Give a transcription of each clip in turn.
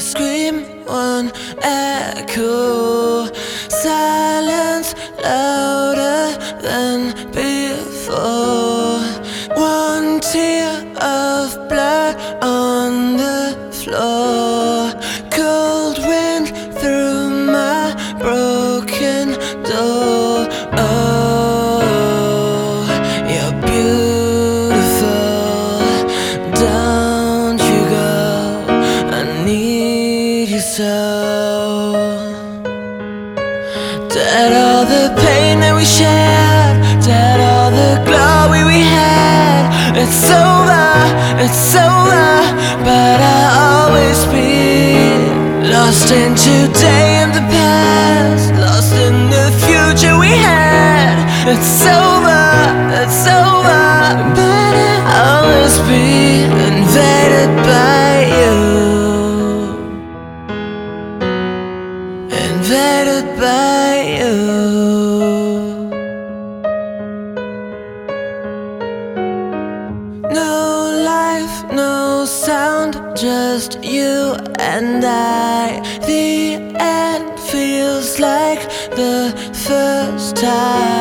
scream, one echo. Silence louder than before. One tear of blood. So. Dead all the pain that we shared, dead all the glory we had. It's over, it's over, but I'll always be lost in today and the past, lost in the future we had. It's over, it's over, by you. No life, no sound, just you and I. The end feels like the first time.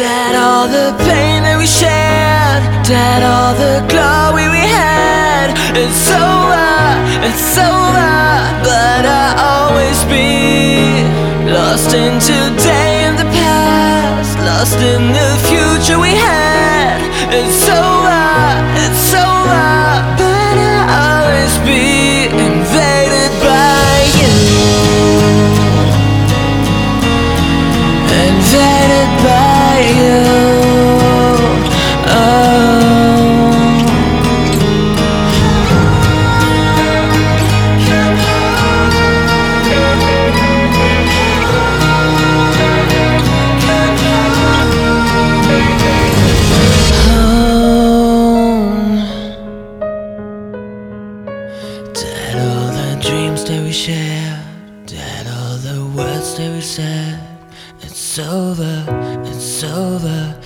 Dead all the pain that we shared, dead all the glory we had. It's over, it's over, but I'll always be lost in today and the past, lost in the future we had. It's over, we shared, dead all the words that we said. It's over, it's over,